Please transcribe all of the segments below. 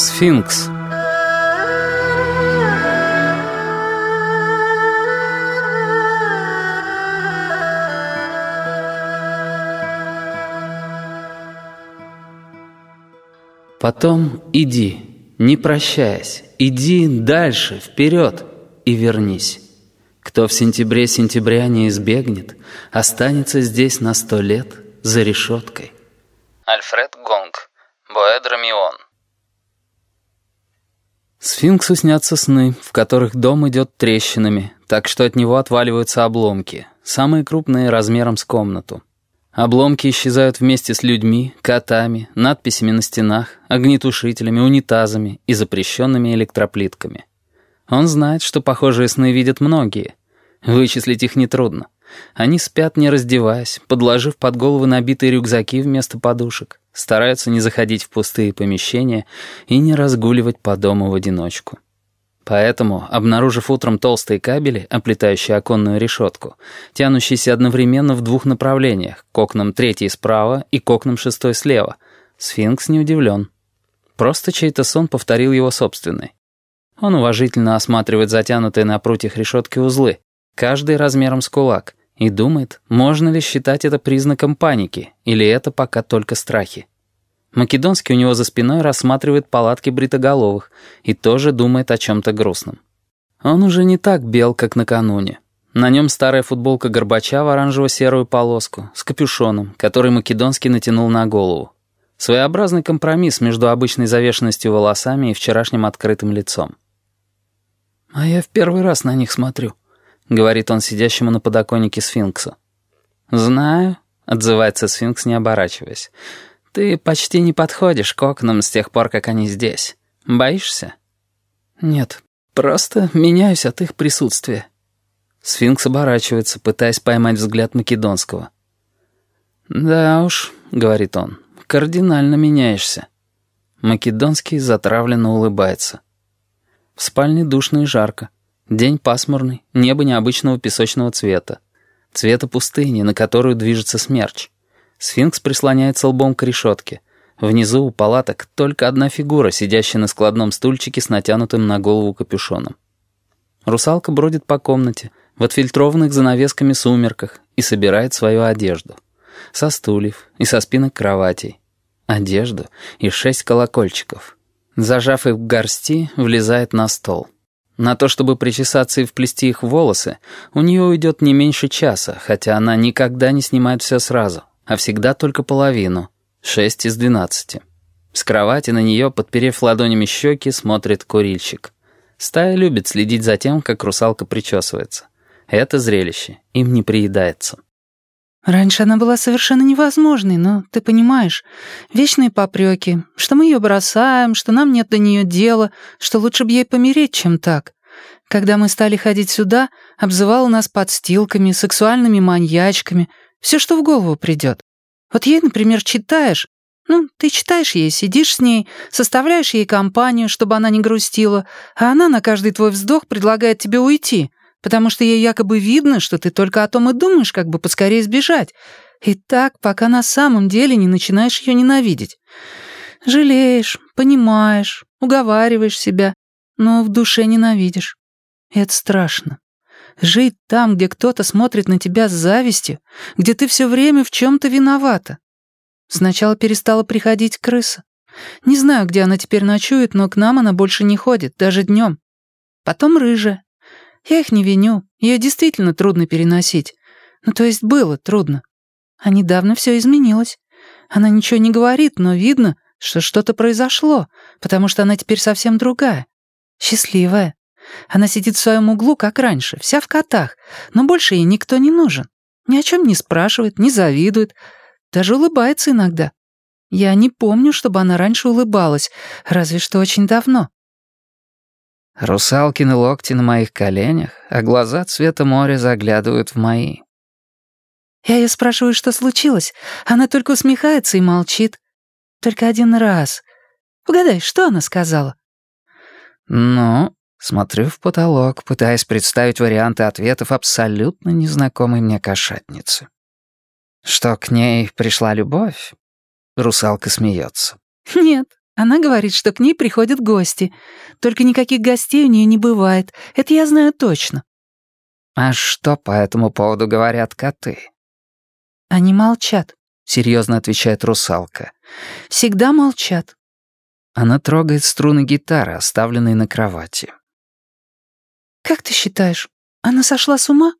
Сфинкс Потом иди, не прощаясь, иди дальше, вперед и вернись. Кто в сентябре сентября не избегнет, останется здесь на сто лет за решеткой. Альфред Гонг, Боэдромион. Сфинксу снятся сны, в которых дом идет трещинами, так что от него отваливаются обломки, самые крупные размером с комнату. Обломки исчезают вместе с людьми, котами, надписями на стенах, огнетушителями, унитазами и запрещенными электроплитками. Он знает, что похожие сны видят многие. Вычислить их нетрудно. Они спят, не раздеваясь, подложив под головы набитые рюкзаки вместо подушек, стараются не заходить в пустые помещения и не разгуливать по дому в одиночку. Поэтому, обнаружив утром толстые кабели, оплетающие оконную решетку, тянущиеся одновременно в двух направлениях, к окнам третьей справа и к окнам шестой слева, сфинкс не удивлен. Просто чей-то сон повторил его собственный. Он уважительно осматривает затянутые на прутьях решетки узлы, каждый размером с кулак, и думает, можно ли считать это признаком паники, или это пока только страхи. Македонский у него за спиной рассматривает палатки бритоголовых и тоже думает о чем-то грустном. Он уже не так бел, как накануне. На нем старая футболка Горбача в оранжево-серую полоску с капюшоном, который Македонский натянул на голову. Своеобразный компромисс между обычной завешенностью волосами и вчерашним открытым лицом. «А я в первый раз на них смотрю», — говорит он сидящему на подоконнике сфинксу. «Знаю», — отзывается сфинкс, не оборачиваясь. «Ты почти не подходишь к окнам с тех пор, как они здесь. Боишься?» «Нет, просто меняюсь от их присутствия». Сфинкс оборачивается, пытаясь поймать взгляд Македонского. «Да уж», — говорит он, — «кардинально меняешься». Македонский затравленно улыбается. В спальне душно и жарко. День пасмурный, небо необычного песочного цвета. Цвета пустыни, на которую движется смерч. Сфинкс прислоняется лбом к решетке. Внизу у палаток только одна фигура, сидящая на складном стульчике с натянутым на голову капюшоном. Русалка бродит по комнате, в отфильтрованных занавесками сумерках и собирает свою одежду. Со стульев и со спинок кроватей. Одежду и шесть колокольчиков. Зажав их в горсти, влезает на стол. На то, чтобы причесаться и вплести их в волосы, у нее уйдет не меньше часа, хотя она никогда не снимает все сразу, а всегда только половину, шесть из двенадцати. С кровати на нее, подперев ладонями щеки, смотрит курильщик. Стая любит следить за тем, как русалка причесывается. Это зрелище им не приедается. Раньше она была совершенно невозможной, но, ты понимаешь, вечные попреки, что мы ее бросаем, что нам нет до нее дела, что лучше бы ей помереть, чем так. Когда мы стали ходить сюда, обзывала нас подстилками, сексуальными маньячками, все, что в голову придет. Вот ей, например, читаешь, ну, ты читаешь ей, сидишь с ней, составляешь ей компанию, чтобы она не грустила, а она на каждый твой вздох предлагает тебе уйти — потому что ей якобы видно, что ты только о том и думаешь, как бы поскорее сбежать. И так, пока на самом деле не начинаешь ее ненавидеть. Жалеешь, понимаешь, уговариваешь себя, но в душе ненавидишь. это страшно. Жить там, где кто-то смотрит на тебя с завистью, где ты все время в чем-то виновата. Сначала перестала приходить крыса. Не знаю, где она теперь ночует, но к нам она больше не ходит, даже днем. Потом рыжая. Я их не виню, ее действительно трудно переносить. Ну, то есть было трудно. А недавно все изменилось. Она ничего не говорит, но видно, что что-то произошло, потому что она теперь совсем другая. Счастливая. Она сидит в своем углу, как раньше, вся в котах, но больше ей никто не нужен. Ни о чем не спрашивает, не завидует, даже улыбается иногда. Я не помню, чтобы она раньше улыбалась, разве что очень давно. Русалкины локти на моих коленях, а глаза цвета моря заглядывают в мои. Я ее спрашиваю, что случилось. Она только усмехается и молчит. Только один раз. Угадай, что она сказала? Ну, смотрю в потолок, пытаясь представить варианты ответов абсолютно незнакомой мне кошатницы. Что к ней пришла любовь? Русалка смеется. Нет, Она говорит, что к ней приходят гости. Только никаких гостей у нее не бывает. Это я знаю точно». «А что по этому поводу говорят коты?» «Они молчат», — серьезно отвечает русалка. «Всегда молчат». Она трогает струны гитары, оставленные на кровати. «Как ты считаешь, она сошла с ума?»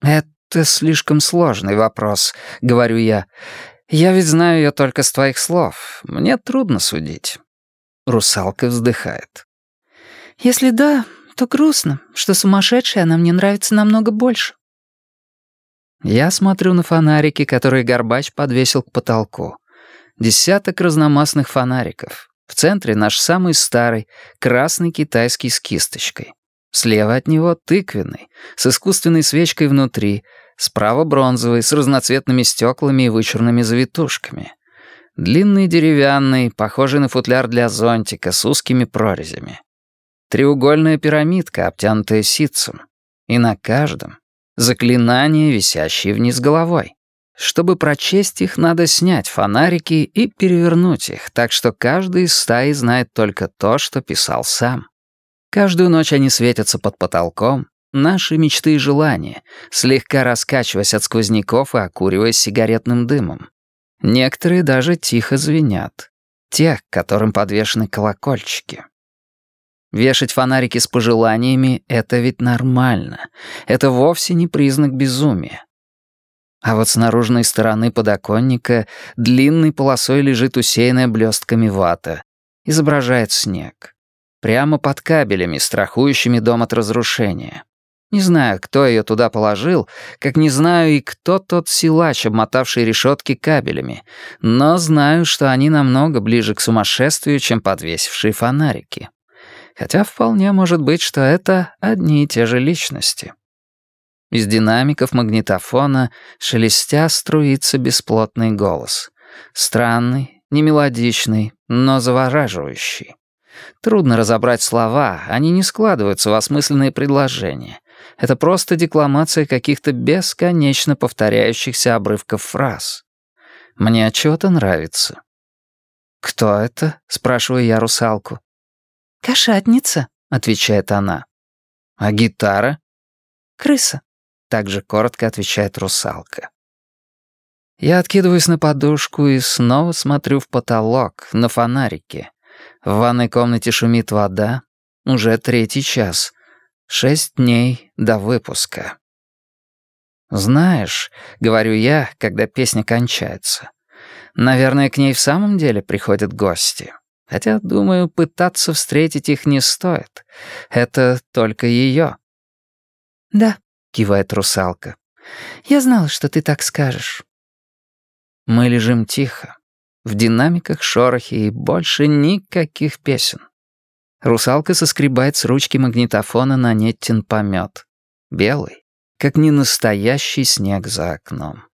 «Это слишком сложный вопрос», — говорю я. «Я ведь знаю ее только с твоих слов. Мне трудно судить». Русалка вздыхает. «Если да, то грустно, что сумасшедшая она мне нравится намного больше». Я смотрю на фонарики, которые Горбач подвесил к потолку. Десяток разномастных фонариков. В центре наш самый старый, красный китайский с кисточкой. Слева от него тыквенный, с искусственной свечкой внутри, справа бронзовый, с разноцветными стеклами и вычурными завитушками. Длинный деревянный, похожий на футляр для зонтика, с узкими прорезями. Треугольная пирамидка, обтянутая ситцем. И на каждом заклинания, висящие вниз головой. Чтобы прочесть их, надо снять фонарики и перевернуть их, так что каждый из стаи знает только то, что писал сам. Каждую ночь они светятся под потолком, наши мечты и желания, слегка раскачиваясь от сквозняков и окуриваясь сигаретным дымом. Некоторые даже тихо звенят. Те, к которым подвешены колокольчики. Вешать фонарики с пожеланиями — это ведь нормально. Это вовсе не признак безумия. А вот с наружной стороны подоконника длинной полосой лежит усеянная блестками вата. Изображает снег. Прямо под кабелями, страхующими дом от разрушения. Не знаю, кто ее туда положил, как не знаю и кто тот силач, обмотавший решетки кабелями, но знаю, что они намного ближе к сумасшествию, чем подвесившие фонарики. Хотя вполне может быть, что это одни и те же личности. Из динамиков магнитофона шелестя струится бесплотный голос. Странный, немелодичный, но завораживающий. Трудно разобрать слова, они не складываются в осмысленные предложения. Это просто декламация каких-то бесконечно повторяющихся обрывков фраз. Мне отчего-то нравится. «Кто это?» — спрашиваю я русалку. «Кошатница», — отвечает она. «А гитара?» «Крыса», — также коротко отвечает русалка. Я откидываюсь на подушку и снова смотрю в потолок, на фонарики. В ванной комнате шумит вода. Уже третий час. Шесть дней до выпуска. «Знаешь», — говорю я, когда песня кончается, «наверное, к ней в самом деле приходят гости. Хотя, думаю, пытаться встретить их не стоит. Это только ее». «Да», — кивает русалка. «Я знала, что ты так скажешь». Мы лежим тихо. В динамиках шорохи и больше никаких песен. Русалка соскребает с ручки магнитофона на Неттин помет. Белый, как не настоящий снег за окном.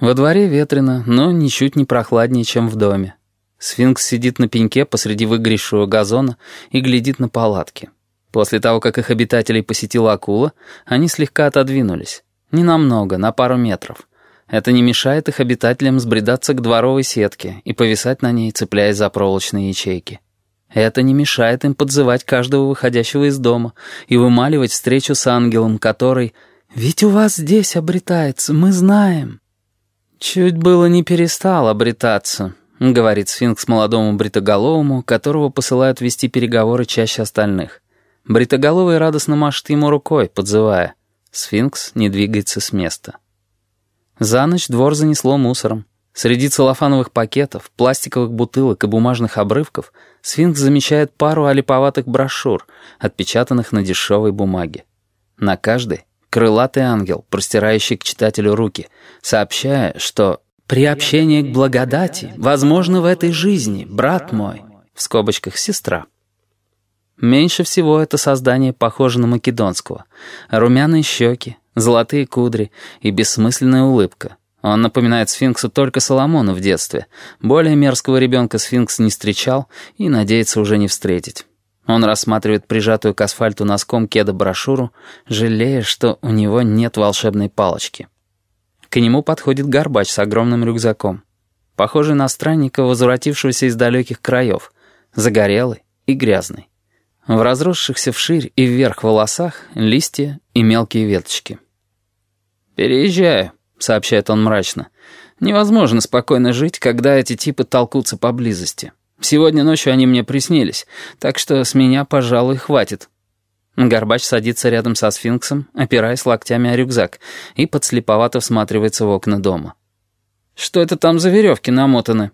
Во дворе ветрено, но ничуть не прохладнее, чем в доме. Сфинкс сидит на пеньке посреди выгоревшего газона и глядит на палатки. После того, как их обитателей посетила акула, они слегка отодвинулись. Ненамного, на пару метров — это не мешает их обитателям сбредаться к дворовой сетке и повисать на ней, цепляясь за проволочные ячейки. Это не мешает им подзывать каждого выходящего из дома и вымаливать встречу с ангелом, который «Ведь у вас здесь обретается, мы знаем». «Чуть было не перестал обретаться», — говорит сфинкс молодому бритоголовому, которого посылают вести переговоры чаще остальных. Бритоголовый радостно машет ему рукой, подзывая. Сфинкс не двигается с места. За ночь двор занесло мусором. Среди целлофановых пакетов, пластиковых бутылок и бумажных обрывков сфинкс замечает пару олиповатых брошюр, отпечатанных на дешевой бумаге. На каждой — крылатый ангел, простирающий к читателю руки, сообщая, что «приобщение к благодати возможно в этой жизни, брат мой», в скобочках «сестра». Меньше всего это создание похоже на македонского. Румяные щеки, золотые кудри и бессмысленная улыбка. Он напоминает сфинксу только Соломону в детстве. Более мерзкого ребенка сфинкс не встречал и надеется уже не встретить. Он рассматривает прижатую к асфальту носком кеда брошюру, жалея, что у него нет волшебной палочки. К нему подходит горбач с огромным рюкзаком. похожий на странника, возвратившегося из далеких краев, загорелый и грязный. В разросшихся вширь и вверх волосах листья и мелкие веточки. «Переезжаю», — сообщает он мрачно. «Невозможно спокойно жить, когда эти типы толкутся поблизости. Сегодня ночью они мне приснились, так что с меня, пожалуй, хватит». Горбач садится рядом со сфинксом, опираясь локтями о рюкзак, и подслеповато всматривается в окна дома. «Что это там за веревки намотаны?»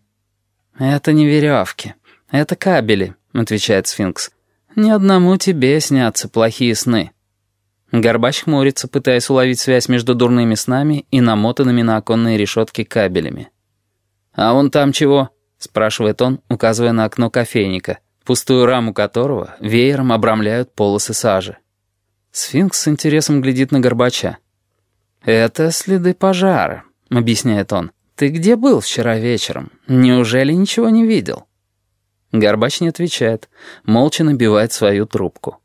«Это не веревки, это кабели», — отвечает сфинкс. «Ни одному тебе снятся плохие сны». Горбач хмурится, пытаясь уловить связь между дурными снами и намотанными на оконные решетки кабелями. «А вон там чего?» — спрашивает он, указывая на окно кофейника — пустую раму которого веером обрамляют полосы сажи. Сфинкс с интересом глядит на Горбача. «Это следы пожара», — объясняет он. «Ты где был вчера вечером? Неужели ничего не видел?» Горбач не отвечает, молча набивает свою трубку.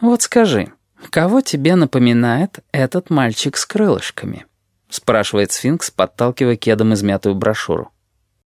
«Вот скажи, кого тебе напоминает этот мальчик с крылышками?» — спрашивает сфинкс, подталкивая кедом измятую брошюру.